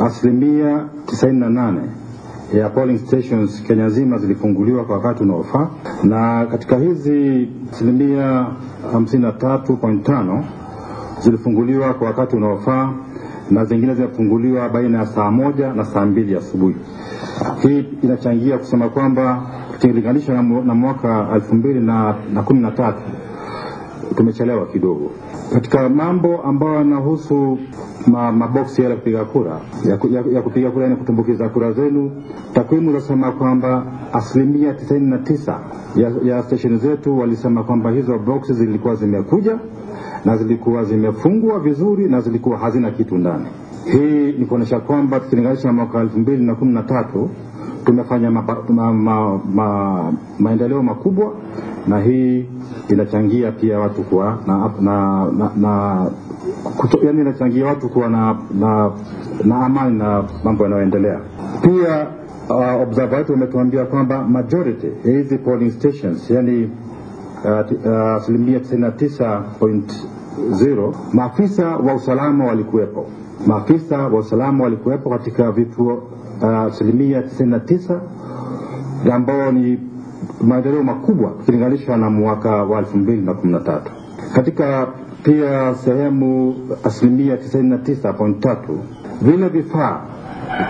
asilimia 98 ya polling stations Kenya nzima zilifunguliwa kwa wakati unaofaa, na katika hizi asilimia 53.5 zilifunguliwa kwa wakati unaofaa na zingine zimefunguliwa baina ya saa moja na saa mbili asubuhi. Hii inachangia kusema kwamba ukilinganisha na, mwaka elfu mbili na, na kumi na tatu tumechelewa kidogo katika mambo ambayo yanahusu ma, maboksi yale ya kupiga kura ya, ya, ya kupiga kura ni kutumbukiza kura zenu. Takwimu zinasema kwamba asilimia 99 ya, ya stesheni zetu walisema kwamba hizo boksi zilikuwa zimekuja na zilikuwa zimefungwa vizuri na zilikuwa hazina kitu ndani. Hii ni kuonyesha kwamba tukilinganisha mwaka elfu mbili na kumi na tatu tumefanya maendeleo ma, ma, ma, maendeleo makubwa, na hii inachangia pia watu kuwa na, na, na, na kuto, yani inachangia watu kuwa na, na, na amani na mambo yanayoendelea. Pia uh, observer wetu wametuambia kwamba majority hizi polling stations yani uh, uh, asilimia 99.0 maafisa wa usalama walikuwepo. Maafisa wa usalama walikuwepo katika vituo uh, asilimia 99 ambao ni maendeleo makubwa ukilinganisha na mwaka wa 2013. Katika pia sehemu asilimia 99.3 vile vifaa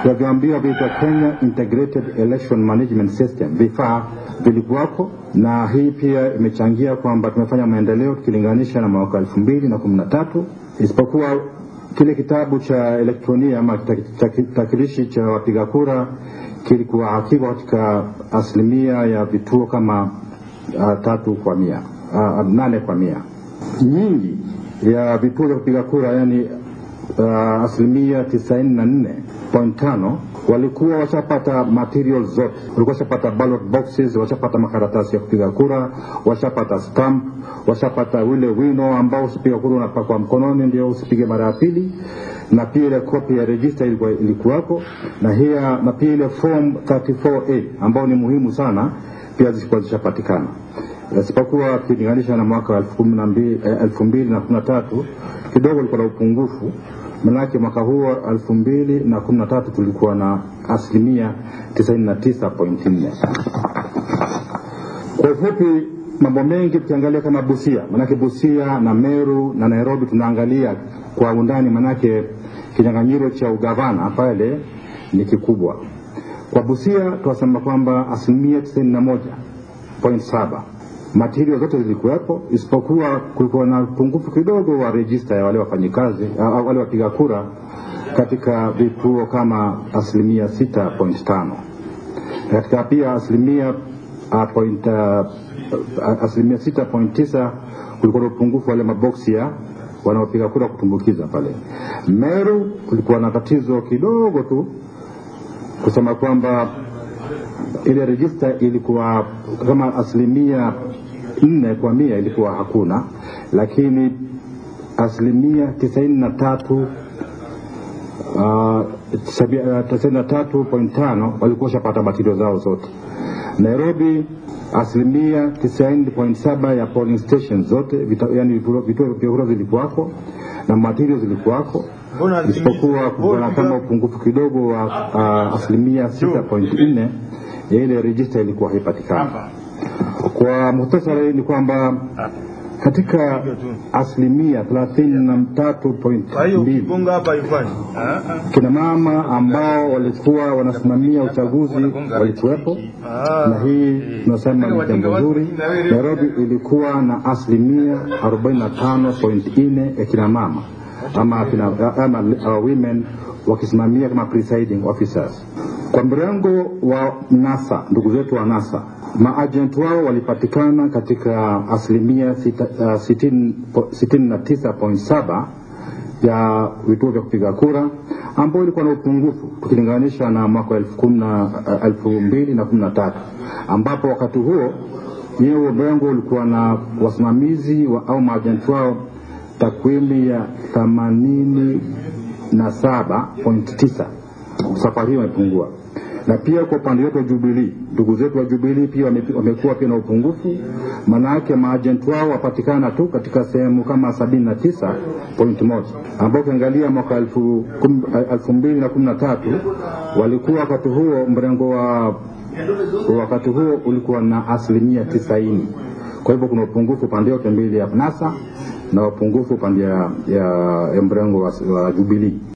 tunavyoambiwa vinaitwa Kenya Integrated Election Management System, vifaa vilikuwako, na hii pia imechangia kwamba tumefanya maendeleo tukilinganisha na mwaka elfu mbili na kumi na tatu isipokuwa kile kitabu cha elektronia ama takilishi cha wapiga kura kilikuwa katika asilimia ya vituo kama uh, tatu kwa mia uh, nane kwa mia. Nyingi ya vituo vya kupiga kura yani uh, asilimia 94.5 walikuwa washapata material zote, walikuwa washapata ballot boxes, washapata makaratasi ya kupiga kura, washapata stamp, washapata ule wino ambao usipiga kura unapakwa mkononi ndio usipige mara ya pili, na pia ile kopi ya register ilikuwa ilikuwako, na hiya, na pia ile form 34A ambao ni muhimu sana, pia zilikuwa zishapatikana. Isipokuwa ukilinganisha na mwaka wa eh, elfu mbili na kumi na tatu kidogo ulikuwa na upungufu Manake mwaka huo 2013 tulikuwa na asilimia 99.4. Kwa ufupi, mambo mengi tukiangalia kama Busia, manake Busia na Meru na Nairobi tunaangalia kwa undani, manake kinyang'anyiro cha ugavana pale ni kikubwa. Kwa Busia tunasema kwamba asilimia 91.7 material zote zilikuwepo isipokuwa kulikuwa na upungufu kidogo wa rejista ya wale wafanyikazi wale wapiga kura katika vituo kama asilimia sita point tano. Katika pia asilimia uh, point, uh, asilimia sita point tisa kulikuwa na upungufu wale maboksi ya wanaopiga kura kutumbukiza pale. Meru kulikuwa na tatizo kidogo tu kusema kwamba ile rejista ilikuwa kama asilimia nne kwa mia ilikuwa hakuna, lakini asilimia tisaini na tatu uh, uh, tisaini na tatu point tano walikuwa shapata matirio zao zote. Nairobi asilimia tisaini point saba ya polling stations zote vita, yani vituo vya kura zilikuwako na matirio zilikuwako isipokuwa kuna kama upungufu kidogo wa uh, asilimia sita point nne ya ile rejista ilikuwa haipatikani. Kwa muhtasari ni kwamba katika asilimia thelathini na tatu point Kwa hiyo mbili ukigonga hapa ifanye. Ah, ah. kina mama ambao walikuwa wanasimamia uchaguzi walikuwepo, na hii tunasema ni jambo zuri. Nairobi ilikuwa na asilimia 45.4 ya kina mama ama, kina, ama uh, women wakisimamia kama presiding officers. Kwa mrengo wa NASA, ndugu zetu wa NASA, maagent wao walipatikana katika asilimia sita- uh, sitini po- sitini na tisa point saba ya vituo vya kupiga kura ambayo ilikuwa na upungufu tukilinganisha na mwaka wa elfu kumi na elfu mbili na kumi na tatu ambapo wakati huo yeye mrengo ulikuwa na wasimamizi wa, au maajenti wao takwimu ya themanini na saba point tisa. Safari hiyo imepungua na pia kwa upande wetu wa Jubilee, ndugu zetu wa Jubilee pia wamekuwa pia na upungufu, maanake maajenti wao wapatikana tu katika sehemu kama sabini na tisa point moja ambao ukiangalia mwaka elfu kum- elfu mbili na kumi na tatu walikuwa wakati huo mrengo wa wakati huo ulikuwa na asilimia tisaini. Kwa hivyo kuna upungufu pande yote mbili ya NASA na upungufu pande ya, ya, mrengo wa, wa Jubilee.